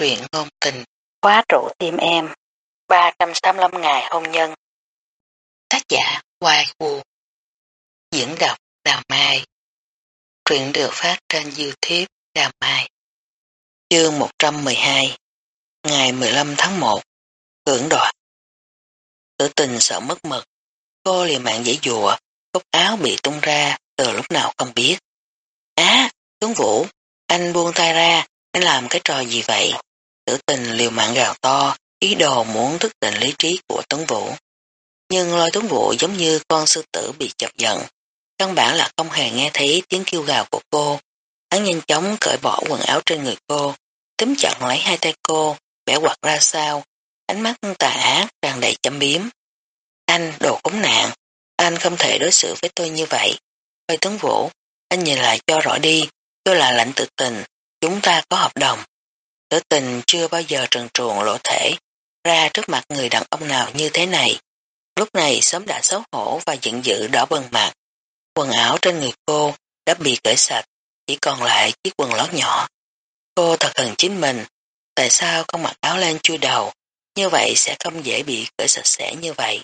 truyện ngôn tình, khóa trụ tim em, 385 ngày hôn nhân. Tác giả Hoài Vũ Diễn đọc Đào Mai. Truyện được phát trên Youtube Đào Mai. Chương 112 Ngày 15 tháng 1 Cưỡng đoạt. Tử tình sợ mất mật Cô liền mạng dễ dùa Cốc áo bị tung ra từ lúc nào không biết. Á, tướng vũ Anh buông tay ra Anh làm cái trò gì vậy? Tử tình liều mạng gào to, ý đồ muốn thức tỉnh lý trí của Tuấn Vũ. Nhưng lôi Tuấn Vũ giống như con sư tử bị chọc giận. Căn bản là không hề nghe thấy tiếng kêu gào của cô. Hắn nhanh chóng cởi bỏ quần áo trên người cô, túm chặt lấy hai tay cô, bẻ quạt ra sao, ánh mắt tà ác tràn đầy châm biếm. Anh, đồ cống nạn, anh không thể đối xử với tôi như vậy. Lôi Tuấn Vũ, anh nhìn lại cho rõ đi, tôi là lãnh tự tình, chúng ta có hợp đồng. Tử tình chưa bao giờ trần truồng lộ thể ra trước mặt người đàn ông nào như thế này. Lúc này sớm đã xấu hổ và giận dữ đỏ bừng mặt. Quần áo trên người cô đã bị cởi sạch, chỉ còn lại chiếc quần lót nhỏ. Cô thật hận chính mình, tại sao không mặc áo len chui đầu, như vậy sẽ không dễ bị cởi sạch sẽ như vậy.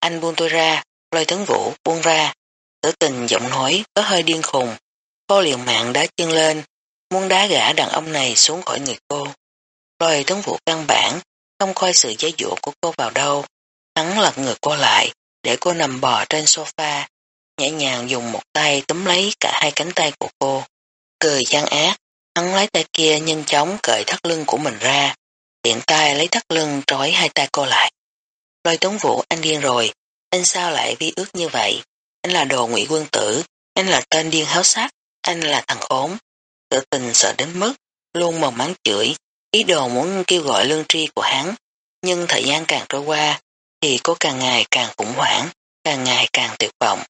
Anh buông tôi ra, lôi tấn vũ buông ra, tử tình giọng nói có hơi điên khùng. Cô liều mạng đá chân lên, muốn đá gã đàn ông này xuống khỏi người cô. Rồi tướng vụ căn bản, không coi sự giấy dụ của cô vào đâu. Hắn lật ngược cô lại, để cô nằm bò trên sofa, nhẹ nhàng dùng một tay túm lấy cả hai cánh tay của cô. Cười gian ác, hắn lấy tay kia nhanh chóng cởi thắt lưng của mình ra, tiện tay lấy thắt lưng trói hai tay cô lại. Lôi tuấn vũ anh điên rồi, anh sao lại vi ước như vậy? Anh là đồ ngụy quân tử, anh là tên điên háo sắc, anh là thằng khốn, Tự tình sợ đến mức, luôn mồm mắng chửi, ý đồ muốn kêu gọi lương tri của hắn. Nhưng thời gian càng trôi qua, thì cô càng ngày càng khủng hoảng, càng ngày càng tuyệt vọng.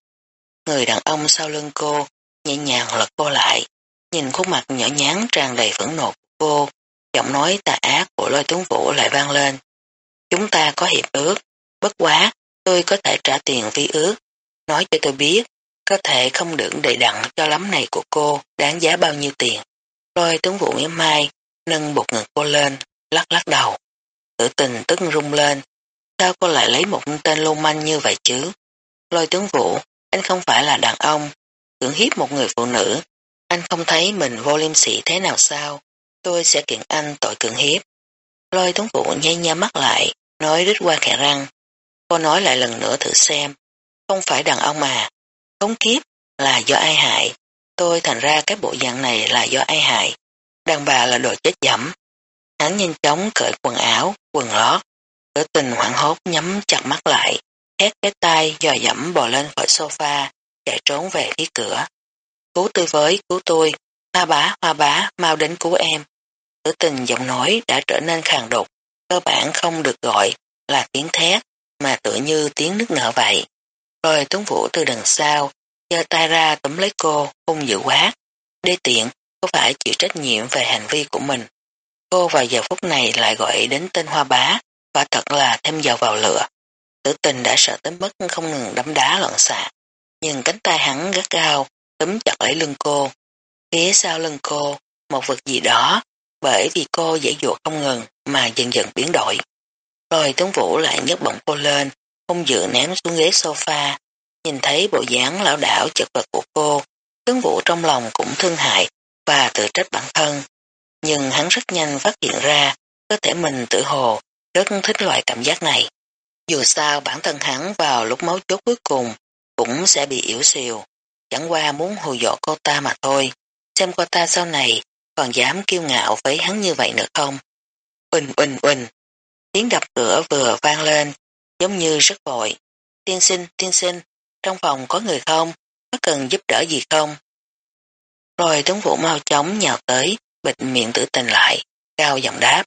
Người đàn ông sau lưng cô, nhẹ nhàng lật cô lại, nhìn khuôn mặt nhỏ nhắn tràn đầy phẫn nộ của cô, giọng nói tà ác của lôi tuấn vũ lại vang lên. Chúng ta có hiệp ước, bất quá, tôi có thể trả tiền vi ước, nói cho tôi biết, có thể không đựng đầy đặn cho lắm này của cô đáng giá bao nhiêu tiền. Lôi tướng vụ nghĩa mai, nâng bột ngực cô lên, lắc lắc đầu. Tự tình tức rung lên. Sao cô lại lấy một tên lô manh như vậy chứ? Lôi tướng vụ, anh không phải là đàn ông, cưỡng hiếp một người phụ nữ. Anh không thấy mình vô liêm sỉ thế nào sao? Tôi sẽ kiện anh tội cưỡng hiếp. Lôi tướng vụ nháy nha mắt lại, nói rít qua khẽ răng. Cô nói lại lần nữa thử xem. Không phải đàn ông mà, Khống kiếp là do ai hại, tôi thành ra cái bộ dạng này là do ai hại. Đàn bà là đồ chết dẫm. Hắn nhanh chóng cởi quần áo, quần lót. Tử tình hoảng hốt nhắm chặt mắt lại, hét cái tay dò dẫm bò lên khỏi sofa, chạy trốn về phía cửa. Cứu tôi với, cứu tôi, hoa bá, hoa bá, mau đến cứu em. Tử tình giọng nói đã trở nên khàn đục, cơ bản không được gọi là tiếng thét, mà tựa như tiếng nước nở vậy. Rồi Tuấn Vũ từ đằng sau, giơ tay ra tấm lấy cô, hung dữ quá Đê tiện, có phải chịu trách nhiệm về hành vi của mình. Cô vào giờ phút này lại gọi đến tên hoa bá, và thật là thêm dầu vào lửa. Tử tình đã sợ tới mức không ngừng đấm đá loạn xạ. Nhưng cánh tay hắn gắt gao, túm chặt lấy lưng cô. Phía sau lưng cô, một vật gì đó, bởi vì cô dễ dụa không ngừng mà dần dần biến đổi. Rồi Tuấn Vũ lại nhấc bổng cô lên, không dự ném xuống ghế sofa, nhìn thấy bộ dáng lão đảo chật vật của cô, tướng vũ trong lòng cũng thương hại và tự trách bản thân. Nhưng hắn rất nhanh phát hiện ra, cơ thể mình tự hồ rất thích loại cảm giác này. Dù sao bản thân hắn vào lúc máu chốt cuối cùng cũng sẽ bị yếu xìu, chẳng qua muốn hù dọ cô ta mà thôi, xem cô ta sau này còn dám kiêu ngạo với hắn như vậy nữa không. Uỳnh uỳnh uỳnh, tiếng đập cửa vừa vang lên, giống như rất vội. Tiên sinh, tiên sinh, trong phòng có người không? Có cần giúp đỡ gì không? Rồi tướng vũ mau chóng nhào tới, bịt miệng tử tình lại, cao giọng đáp.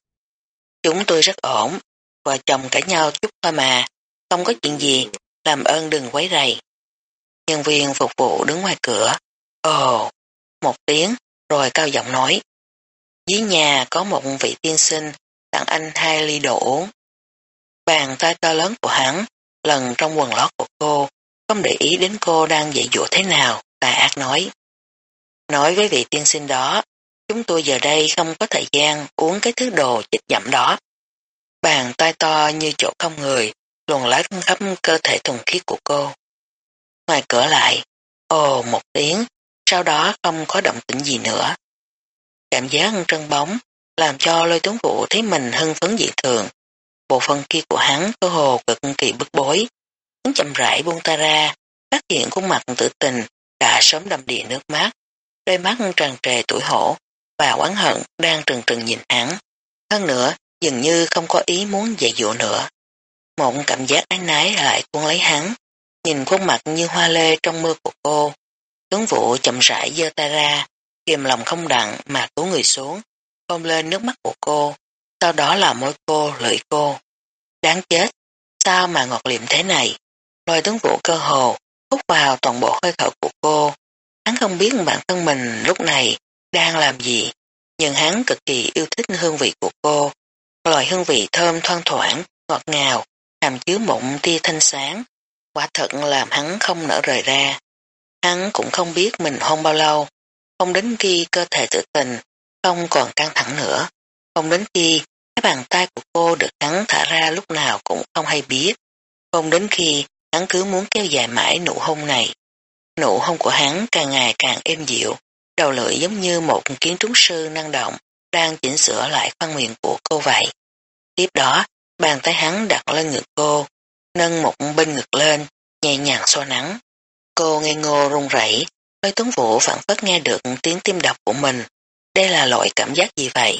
Chúng tôi rất ổn, vợ chồng cãi nhau chút thôi mà, không có chuyện gì, làm ơn đừng quấy rầy. Nhân viên phục vụ đứng ngoài cửa, ồ, một tiếng, rồi cao giọng nói. Dưới nhà có một vị tiên sinh tặng anh hai ly đồ uống. Bàn tay to lớn của hắn, lần trong quần lót của cô, không để ý đến cô đang dạy dỗ thế nào, tà ác nói. Nói với vị tiên sinh đó, Chúng tôi giờ đây không có thời gian uống cái thứ đồ chích dặm đó. Bàn tay to như chỗ không người, luồn lách khắp cơ thể thuần khiết của cô. Ngoài cửa lại, ồ một tiếng, sau đó không có động tĩnh gì nữa. Cảm giác trân bóng làm cho lôi tướng vụ thấy mình hưng phấn dị thường. Bộ phận kia của hắn cơ hồ cực kỳ bức bối. Hắn chậm rãi buông ta ra, phát hiện khuôn mặt tử tình đã sớm đầm đìa nước mắt, đôi mắt tràn trề tuổi hổ và oán hận đang trừng trừng nhìn hắn. Hơn nữa, dường như không có ý muốn dạy dỗ nữa. Một cảm giác ái nái lại cuốn lấy hắn, nhìn khuôn mặt như hoa lê trong mưa của cô. Tướng vụ chậm rãi giơ tay ra, kiềm lòng không đặng mà cứu người xuống, ôm lên nước mắt của cô, sau đó là môi cô, lưỡi cô. Đáng chết, sao mà ngọt liệm thế này? Lôi tướng vũ cơ hồ, hút vào toàn bộ hơi thở của cô. Hắn không biết bản thân mình lúc này đang làm gì, nhưng hắn cực kỳ yêu thích hương vị của cô. Loại hương vị thơm thoang thoảng, ngọt ngào, hàm chứa mộng tia thanh sáng, quả thật làm hắn không nở rời ra. Hắn cũng không biết mình hôn bao lâu, không đến khi cơ thể tự tình, không còn căng thẳng nữa, không đến khi cái bàn tay của cô được hắn thả ra lúc nào cũng không hay biết, không đến khi hắn cứ muốn kéo dài mãi nụ hôn này. Nụ hôn của hắn càng ngày càng êm dịu, đầu lưỡi giống như một kiến trúc sư năng động, đang chỉnh sửa lại khoang miệng của cô vậy. Tiếp đó, bàn tay hắn đặt lên ngực cô, nâng một bên ngực lên, nhẹ nhàng xoa nắng. Cô ngây ngô run rẩy, lôi tuấn vũ phản phất nghe được tiếng tim đập của mình. Đây là loại cảm giác gì vậy?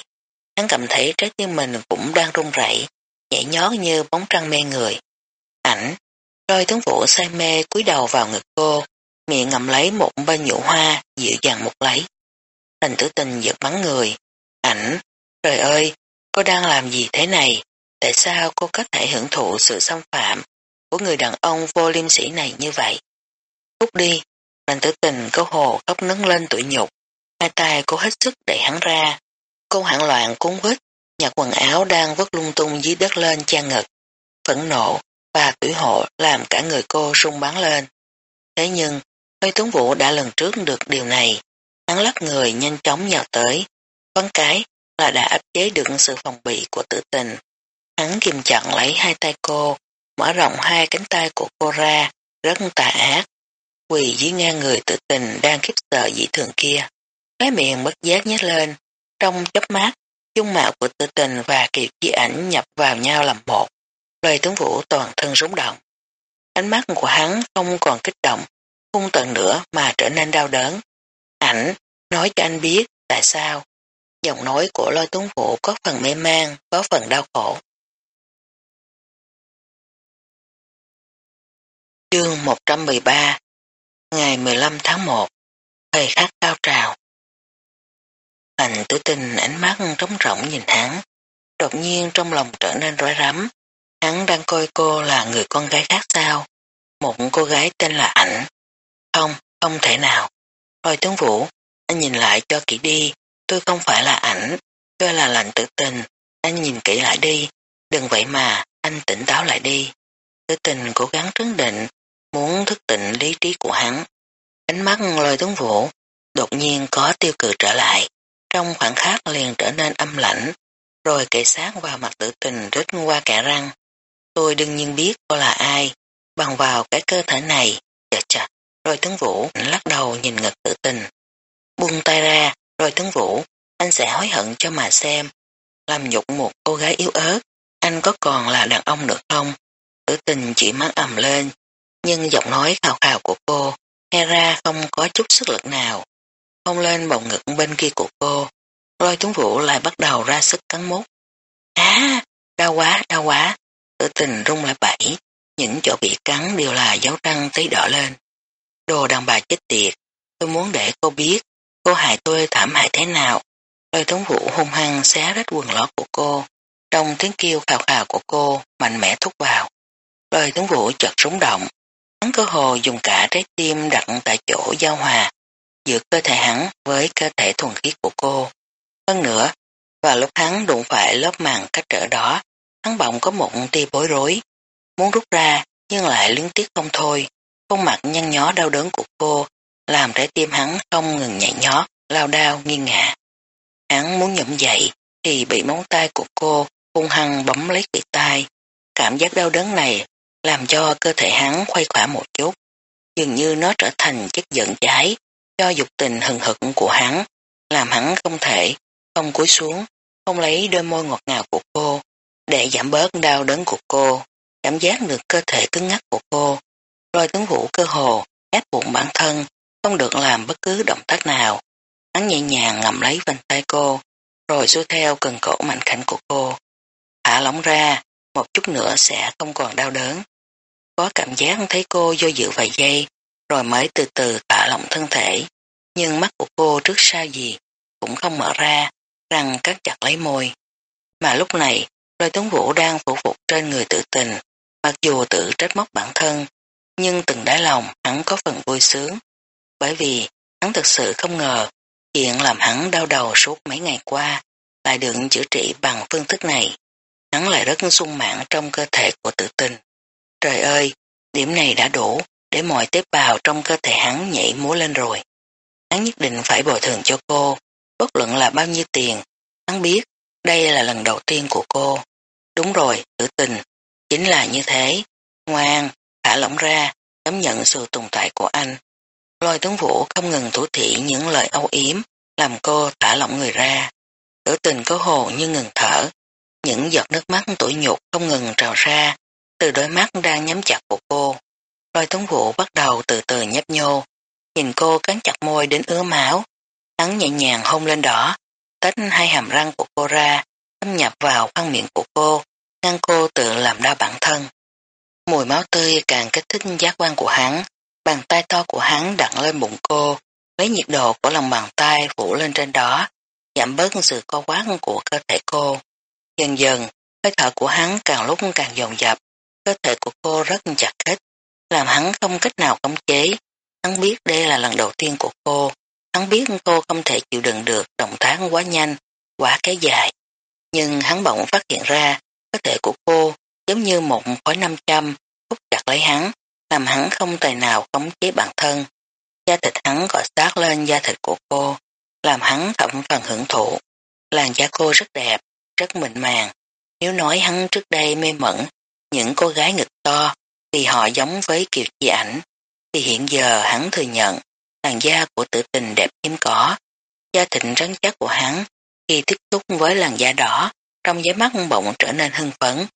Hắn cảm thấy trái tim mình cũng đang run rẩy, nhảy nhót như bóng trăng mê người. Ảnh, lôi tướng vũ say mê cúi đầu vào ngực cô, miệng ngậm lấy một bên nhũ hoa, dịu dàng một lấy. Thành tử tình giật bắn người. Ảnh, trời ơi, cô đang làm gì thế này? Tại sao cô có thể hưởng thụ sự xâm phạm của người đàn ông vô liêm sĩ này như vậy? Cút đi, Thành tử tình câu hồ khóc nấng lên tuổi nhục, hai tay cô hết sức đẩy hắn ra. Cô hoảng loạn cuốn quýt, nhặt quần áo đang vứt lung tung dưới đất lên chan ngực. Phẫn nộ và tuổi hộ làm cả người cô rung bắn lên. Thế nhưng, Lôi tướng vũ đã lần trước được điều này. Hắn lắc người nhanh chóng nhào tới. Con cái là đã áp chế được sự phòng bị của tử tình. Hắn kìm chặn lấy hai tay cô, mở rộng hai cánh tay của cô ra, rất tà ác. Quỳ dưới ngang người tử tình đang khiếp sợ dị thường kia. Cái miệng bất giác nhét lên. Trong chớp mắt, dung mạo của tử tình và kiệt di ảnh nhập vào nhau làm một. Lời tướng vũ toàn thân rúng động. Ánh mắt của hắn không còn kích động hung tận nữa mà trở nên đau đớn. Ảnh, nói cho anh biết tại sao. Giọng nói của lôi tướng vũ có phần mê man, có phần đau khổ. Chương 113 Ngày 15 tháng 1 Thời khắc cao trào Hành tử tình ánh mắt trống rỗng nhìn hắn. Đột nhiên trong lòng trở nên rối rắm. Hắn đang coi cô là người con gái khác sao. Một cô gái tên là ảnh. Không, không thể nào. Thôi tướng vũ, anh nhìn lại cho kỹ đi, tôi không phải là ảnh, tôi là lạnh tự tình, anh nhìn kỹ lại đi, đừng vậy mà, anh tỉnh táo lại đi. Tử tình cố gắng trấn định, muốn thức tỉnh lý trí của hắn. Ánh mắt lời tướng vũ, đột nhiên có tiêu cự trở lại, trong khoảng khắc liền trở nên âm lãnh, rồi kệ sát vào mặt tử tình rít qua kẻ răng. Tôi đương nhiên biết cô là ai, bằng vào cái cơ thể này, chật chật, rồi tướng vũ lắc đầu nhìn ngực tử tình. Buông tay ra, rồi tướng vũ, anh sẽ hối hận cho mà xem. Làm nhục một cô gái yếu ớt, anh có còn là đàn ông được không? Tử tình chỉ mắt ầm lên, nhưng giọng nói khào khào của cô, nghe ra không có chút sức lực nào. Không lên bầu ngực bên kia của cô, lôi tướng vũ lại bắt đầu ra sức cắn mút. Á, à, đau quá, đau quá. Tử tình rung lại bẫy, những chỗ bị cắn đều là dấu răng tí đỏ lên. Đồ đàn bà chết tiệt, tôi muốn để cô biết cô hại tôi thảm hại thế nào. Lời tuấn vũ hung hăng xé rách quần lót của cô, trong tiếng kêu khào khào của cô mạnh mẽ thúc vào. Lời tuấn vũ chợt rúng động, hắn cơ hồ dùng cả trái tim đặt tại chỗ giao hòa giữa cơ thể hắn với cơ thể thuần khiết của cô. Hơn nữa, vào lúc hắn đụng phải lớp màng cách trở đó, hắn bỗng có một tia bối rối, muốn rút ra nhưng lại liên tiếc không thôi. Khuôn mặt nhăn nhó đau đớn của cô làm trái tim hắn không ngừng nhảy nhót, lao đao, nghiêng ngả. Hắn muốn nhậm dậy thì bị móng tay của cô hung hăng bấm lấy bị tay. Cảm giác đau đớn này làm cho cơ thể hắn khuây khỏa một chút. Dường như nó trở thành chất giận cháy cho dục tình hừng hực của hắn, làm hắn không thể, không cúi xuống, không lấy đôi môi ngọt ngào của cô, để giảm bớt đau đớn của cô, cảm giác được cơ thể cứng ngắc của cô. Rồi tướng vũ cơ hồ, ép buộc bản thân, không được làm bất cứ động tác nào. Hắn nhẹ nhàng ngậm lấy vành tay cô, rồi xuôi theo cần cổ mạnh khảnh của cô. Thả lỏng ra, một chút nữa sẽ không còn đau đớn. Có cảm giác thấy cô do dự vài giây, rồi mới từ từ thả lỏng thân thể. Nhưng mắt của cô trước sau gì cũng không mở ra, răng cắt chặt lấy môi. Mà lúc này, lôi tuấn vũ đang phụ phục trên người tự tình, mặc dù tự trách móc bản thân, nhưng từng đáy lòng hắn có phần vui sướng. Bởi vì hắn thực sự không ngờ chuyện làm hắn đau đầu suốt mấy ngày qua lại được chữa trị bằng phương thức này. Hắn lại rất sung mãn trong cơ thể của tự tình. Trời ơi, điểm này đã đủ để mọi tế bào trong cơ thể hắn nhảy múa lên rồi. Hắn nhất định phải bồi thường cho cô, bất luận là bao nhiêu tiền. Hắn biết đây là lần đầu tiên của cô. Đúng rồi, tử tình, chính là như thế. Ngoan, thả lỏng ra, cảm nhận sự tồn tại của anh. Lôi tướng vũ không ngừng thủ thị những lời âu yếm, làm cô thả lỏng người ra. Tử tình có hồ như ngừng thở, những giọt nước mắt tuổi nhục không ngừng trào ra, từ đôi mắt đang nhắm chặt của cô. Lôi tướng vũ bắt đầu từ từ nhấp nhô, nhìn cô cắn chặt môi đến ứa máu, hắn nhẹ nhàng hôn lên đỏ, tách hai hàm răng của cô ra, thâm nhập vào khoang miệng của cô, ngăn cô tự làm đau bản thân. Mùi máu tươi càng kích thích giác quan của hắn, bàn tay to của hắn đặt lên bụng cô, lấy nhiệt độ của lòng bàn tay phủ lên trên đó, giảm bớt sự co quát của cơ thể cô. Dần dần, hơi thở của hắn càng lúc càng dồn dập, cơ thể của cô rất chặt khích, làm hắn không cách nào khống chế. Hắn biết đây là lần đầu tiên của cô, hắn biết cô không thể chịu đựng được động tác quá nhanh, quá kéo dài. Nhưng hắn bỗng phát hiện ra, cơ thể của cô giống như một khối năm trăm hút chặt lấy hắn, làm hắn không tài nào khống chế bản thân. Da thịt hắn gọi sát lên da thịt của cô, làm hắn thậm phần hưởng thụ. Làn da cô rất đẹp, rất mịn màng. Nếu nói hắn trước đây mê mẩn những cô gái ngực to thì họ giống với kiều chi ảnh, thì hiện giờ hắn thừa nhận làn da của tử tình đẹp hiếm có. Da thịt rắn chắc của hắn khi tiếp xúc với làn da đỏ trong giấy mắt bỗng trở nên hưng phấn.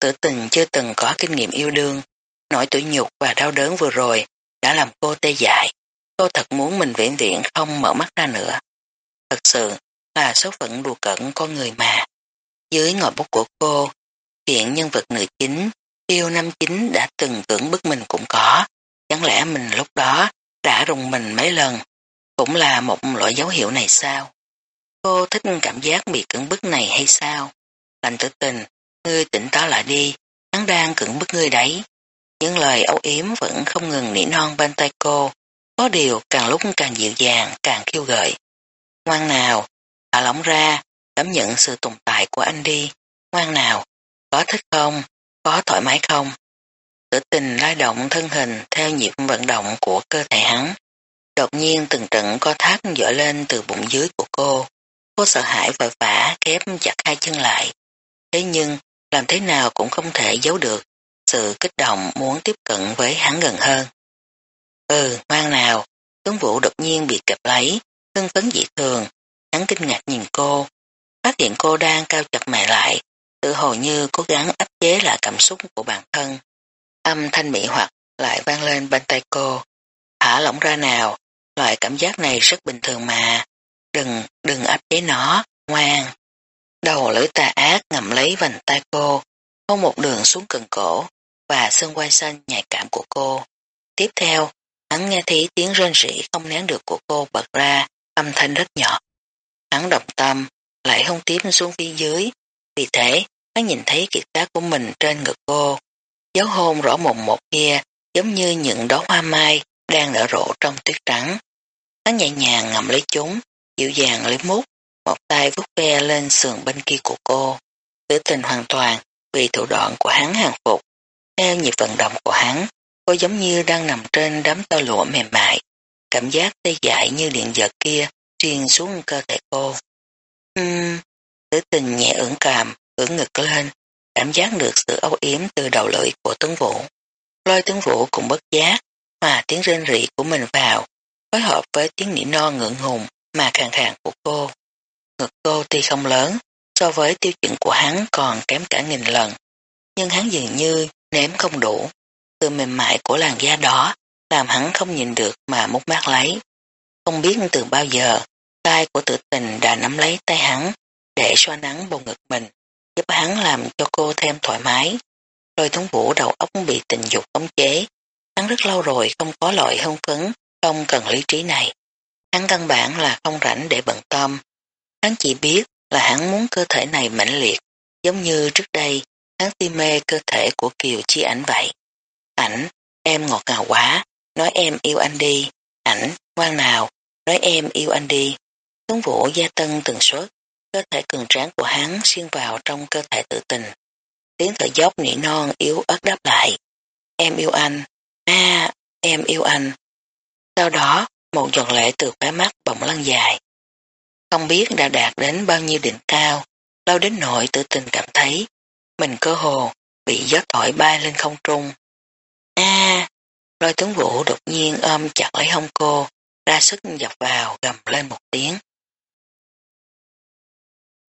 Tử tình chưa từng có kinh nghiệm yêu đương, nỗi tủi nhục và đau đớn vừa rồi đã làm cô tê dại. Cô thật muốn mình viễn viễn không mở mắt ra nữa. Thật sự là số phận đùa cận con người mà. Dưới ngòi bút của cô, chuyện nhân vật nữ chính, yêu năm chính đã từng cưỡng bức mình cũng có. Chẳng lẽ mình lúc đó đã rùng mình mấy lần, cũng là một loại dấu hiệu này sao? Cô thích cảm giác bị cưỡng bức này hay sao? Lành tử tình, ngươi tỉnh táo lại đi, hắn đang cưỡng bức ngươi đấy. Những lời âu yếm vẫn không ngừng nỉ non bên tay cô, có điều càng lúc càng dịu dàng, càng khiêu gợi. Ngoan nào, thả lỏng ra, cảm nhận sự tồn tại của anh đi. Ngoan nào, có thích không, có thoải mái không? Tử tình lai động thân hình theo nhịp vận động của cơ thể hắn. Đột nhiên từng trận co thắt dở lên từ bụng dưới của cô. Cô sợ hãi vội vã kép chặt hai chân lại. Thế nhưng, làm thế nào cũng không thể giấu được sự kích động muốn tiếp cận với hắn gần hơn. Ừ, ngoan nào, tướng vũ đột nhiên bị kẹp lấy, hưng phấn dị thường, hắn kinh ngạc nhìn cô, phát hiện cô đang cao chặt mày lại, tự hồ như cố gắng áp chế lại cảm xúc của bản thân. Âm thanh mỹ hoặc lại vang lên bên tay cô, thả lỏng ra nào, loại cảm giác này rất bình thường mà, đừng, đừng áp chế nó, ngoan. Đầu lưỡi tà ác ngậm lấy vành tay cô, hôn một đường xuống cần cổ và xương quai xanh nhạy cảm của cô. Tiếp theo, hắn nghe thấy tiếng rên rỉ không nén được của cô bật ra, âm thanh rất nhỏ. Hắn động tâm, lại hôn tiếp xuống phía dưới, vì thế hắn nhìn thấy kiệt tác của mình trên ngực cô. Dấu hôn rõ mồm một kia giống như những đóa hoa mai đang nở rộ trong tuyết trắng. Hắn nhẹ nhàng ngậm lấy chúng, dịu dàng lấy mút, một tay vút ve lên sườn bên kia của cô. Tử tình hoàn toàn vì thủ đoạn của hắn hàng phục. Theo nhịp vận động của hắn, cô giống như đang nằm trên đám tơ lụa mềm mại. Cảm giác tê dại như điện giật kia truyền xuống cơ thể cô. Ừm, tử tình nhẹ ưỡng càm, ưỡng ngực lên, cảm giác được sự âu yếm từ đầu lưỡi của tướng vũ. Lôi tướng vũ cũng bất giác, hòa tiếng rên rỉ của mình vào, phối hợp với tiếng nỉ non ngượng ngùng mà khàn khàn của cô. Ngực cô tuy không lớn, so với tiêu chuẩn của hắn còn kém cả nghìn lần, nhưng hắn dường như ném không đủ. Từ mềm mại của làn da đó làm hắn không nhìn được mà mút mát lấy. Không biết từ bao giờ, tay của tự tình đã nắm lấy tay hắn để xoa nắng bầu ngực mình, giúp hắn làm cho cô thêm thoải mái. Lôi thống vũ đầu óc bị tình dục khống chế. Hắn rất lâu rồi không có loại hưng phấn, không cần lý trí này. Hắn căn bản là không rảnh để bận tâm. Hắn chỉ biết là hắn muốn cơ thể này mãnh liệt, giống như trước đây, hắn ti mê cơ thể của Kiều Chi ảnh vậy. Ảnh, em ngọt ngào quá, nói em yêu anh đi. Ảnh, ngoan nào, nói em yêu anh đi. Tướng vũ gia tân từng suất, cơ thể cường tráng của hắn xuyên vào trong cơ thể tự tình. Tiếng thở dốc nỉ non yếu ớt đáp lại. Em yêu anh, a em yêu anh. Sau đó, một giọt lệ từ khóe mắt bỗng lăn dài. Không biết đã đạt đến bao nhiêu đỉnh cao, lâu đến nỗi tự tình cảm thấy mình cơ hồ bị gió thổi bay lên không trung. A, lôi tướng vũ đột nhiên ôm chặt lấy hông cô, ra sức dập vào gầm lên một tiếng.